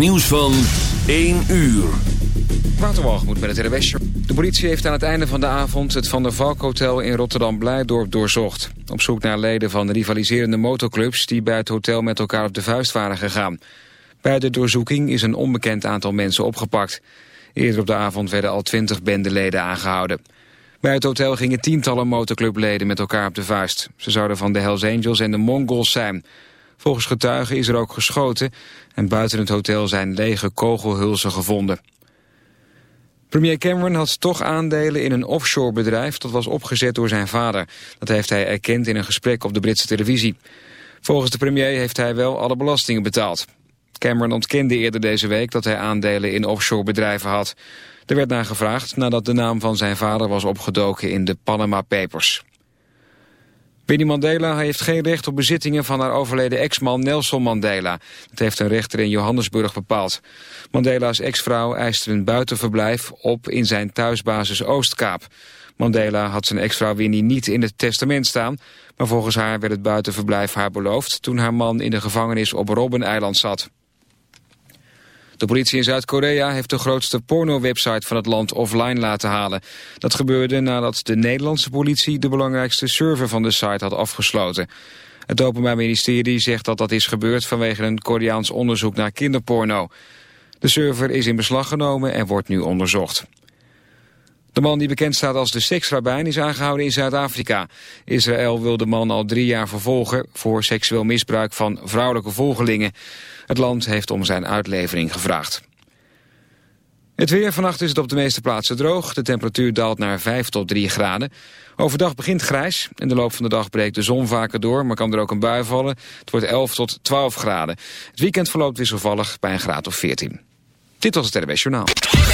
Nieuws van 1 uur. Waterwalgemoed met het RWS. De politie heeft aan het einde van de avond het Van der Valk Hotel in Rotterdam-Blijdorp doorzocht. Op zoek naar leden van rivaliserende motorclubs die bij het hotel met elkaar op de vuist waren gegaan. Bij de doorzoeking is een onbekend aantal mensen opgepakt. Eerder op de avond werden al twintig bendeleden aangehouden. Bij het hotel gingen tientallen motorclubleden met elkaar op de vuist. Ze zouden van de Hells Angels en de Mongols zijn... Volgens getuigen is er ook geschoten en buiten het hotel zijn lege kogelhulzen gevonden. Premier Cameron had toch aandelen in een offshore bedrijf dat was opgezet door zijn vader. Dat heeft hij erkend in een gesprek op de Britse televisie. Volgens de premier heeft hij wel alle belastingen betaald. Cameron ontkende eerder deze week dat hij aandelen in offshore bedrijven had. Er werd naar gevraagd nadat de naam van zijn vader was opgedoken in de Panama Papers. Winnie Mandela heeft geen recht op bezittingen van haar overleden ex-man Nelson Mandela. Dat heeft een rechter in Johannesburg bepaald. Mandela's ex-vrouw eiste een buitenverblijf op in zijn thuisbasis Oostkaap. Mandela had zijn ex-vrouw Winnie niet in het testament staan... maar volgens haar werd het buitenverblijf haar beloofd... toen haar man in de gevangenis op Robben-eiland zat. De politie in Zuid-Korea heeft de grootste porno-website van het land offline laten halen. Dat gebeurde nadat de Nederlandse politie de belangrijkste server van de site had afgesloten. Het Openbaar Ministerie zegt dat dat is gebeurd vanwege een Koreaans onderzoek naar kinderporno. De server is in beslag genomen en wordt nu onderzocht. De man die bekend staat als de seksrabijn is aangehouden in Zuid-Afrika. Israël wil de man al drie jaar vervolgen voor seksueel misbruik van vrouwelijke volgelingen. Het land heeft om zijn uitlevering gevraagd. Het weer, vannacht is het op de meeste plaatsen droog. De temperatuur daalt naar 5 tot 3 graden. Overdag begint grijs. In de loop van de dag breekt de zon vaker door, maar kan er ook een bui vallen. Het wordt 11 tot 12 graden. Het weekend verloopt wisselvallig bij een graad of 14. Dit was het RWS Journaal.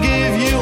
Give you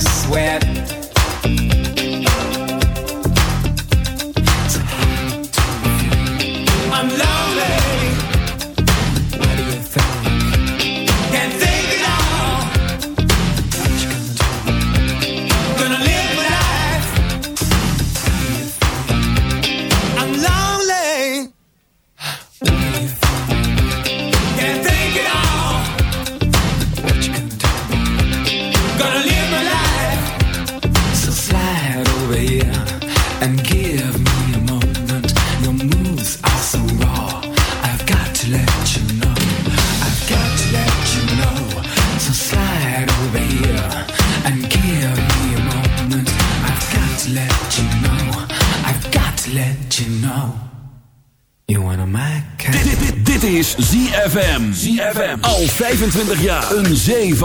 25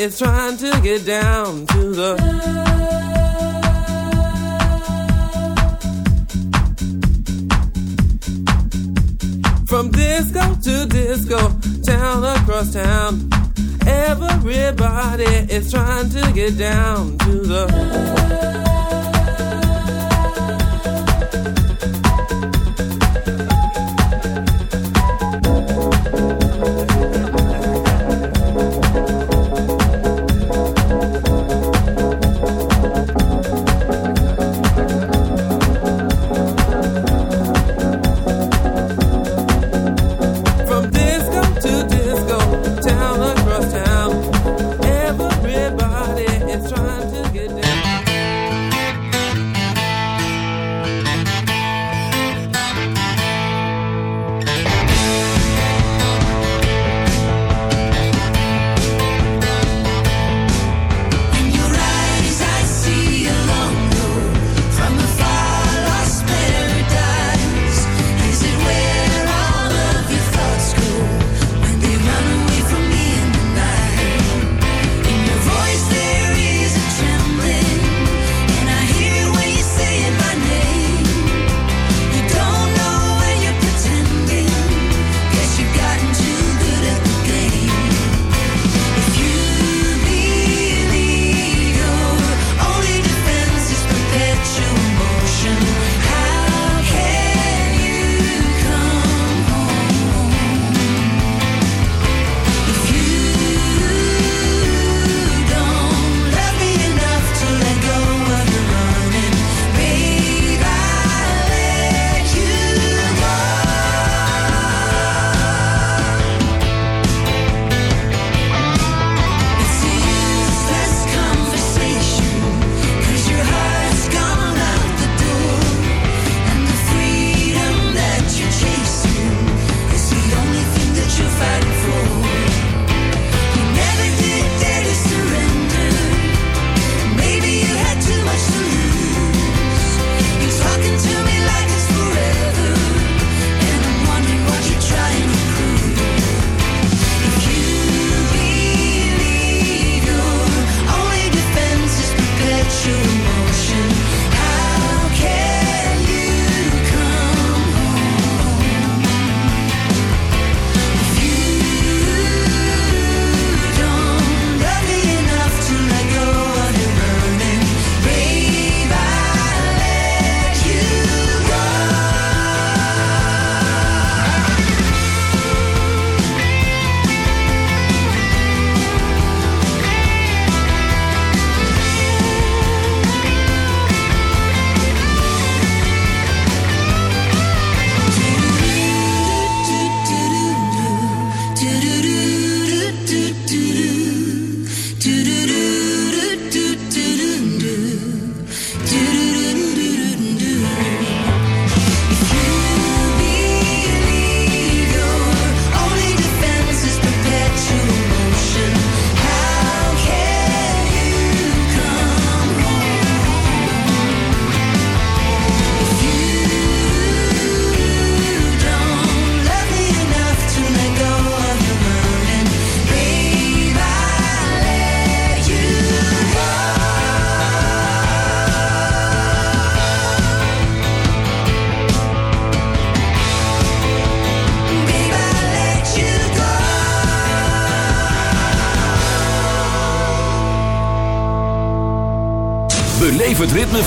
is trying